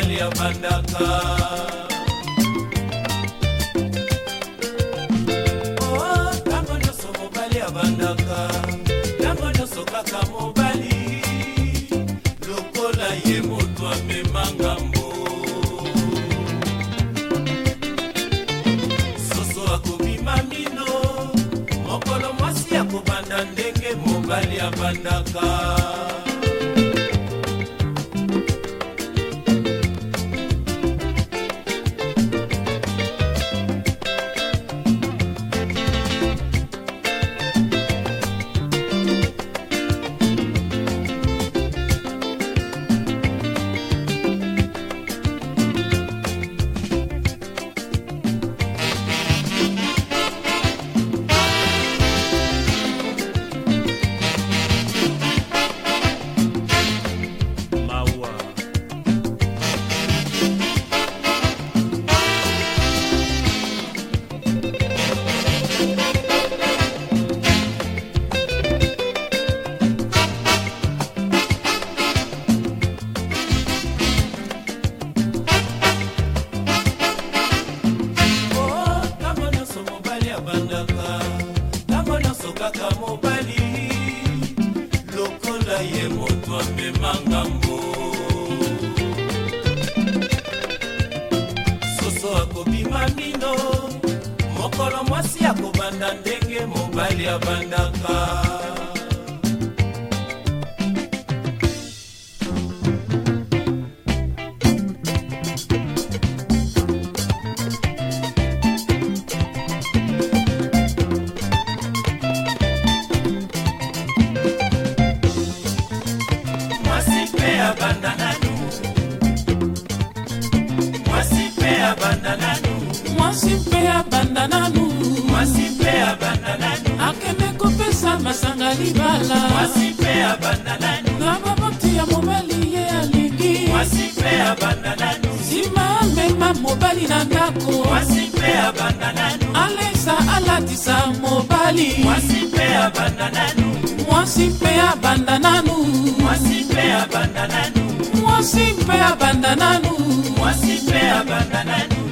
mobali ya mandaka oh, ntango nyonso mobali ya bandaka ntango nyonso kaka mobali lokola ye moto amema ngambo soso akobima mino mokolo mwasi akobanda ndenge mobali ya bandaka nyonso akobima mino mokolo mwasi akobanda ndenge mobali abandaka mwasi mpe abanda masanga libala mwasi mpe abanda nanu na maboti ya mobali ye alingi mwasi mpe abanda nanu nsima amema mobali na ndako mwasi mpe abanda nanu alesa alatisa mobali mwasi mpe abanda nanu mwasi mpe abanda nanu mwasi mpe abanda nanu mwasi mpe abanda nanu mwasi mpe abanda nanu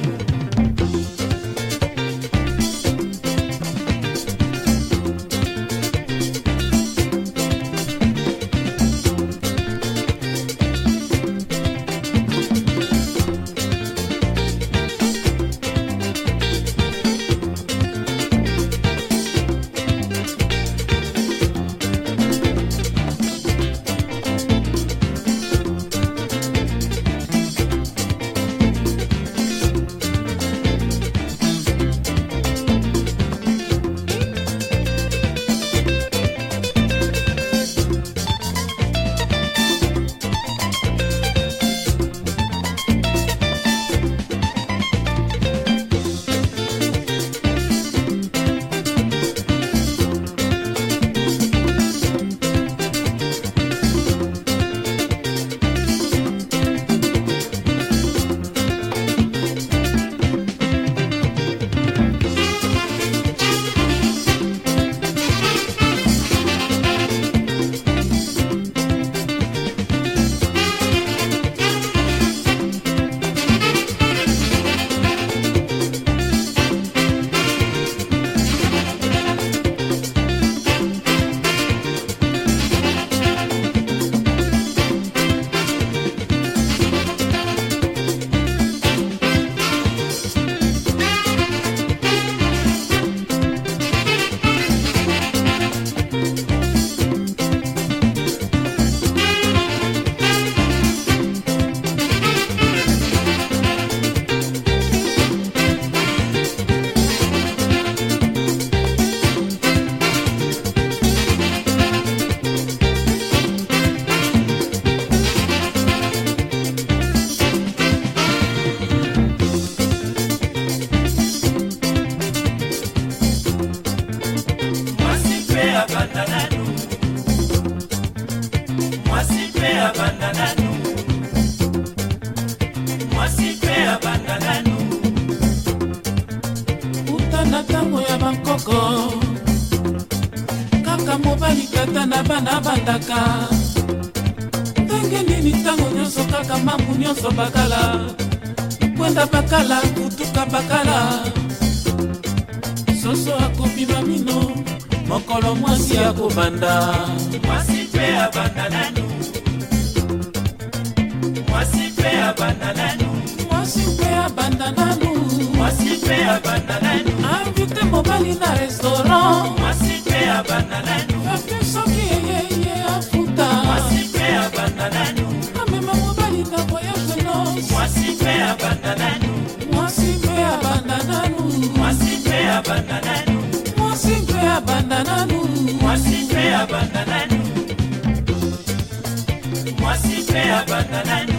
kaka nabandaka ndenge nini ntango nyonso kaka mambu nyonso bakala kwenda bakala kutuka bakala soso akobima mino mokolo mwasi akobanda mwasi mpe abanda nanu mwasi mpe abanda nanu mwasi mpe abanda nanu mwasi mpe abanda nanu invite mobali na restaurant abanda nanu mwasi mpe abanda nanu mwasi mpe abanda nanu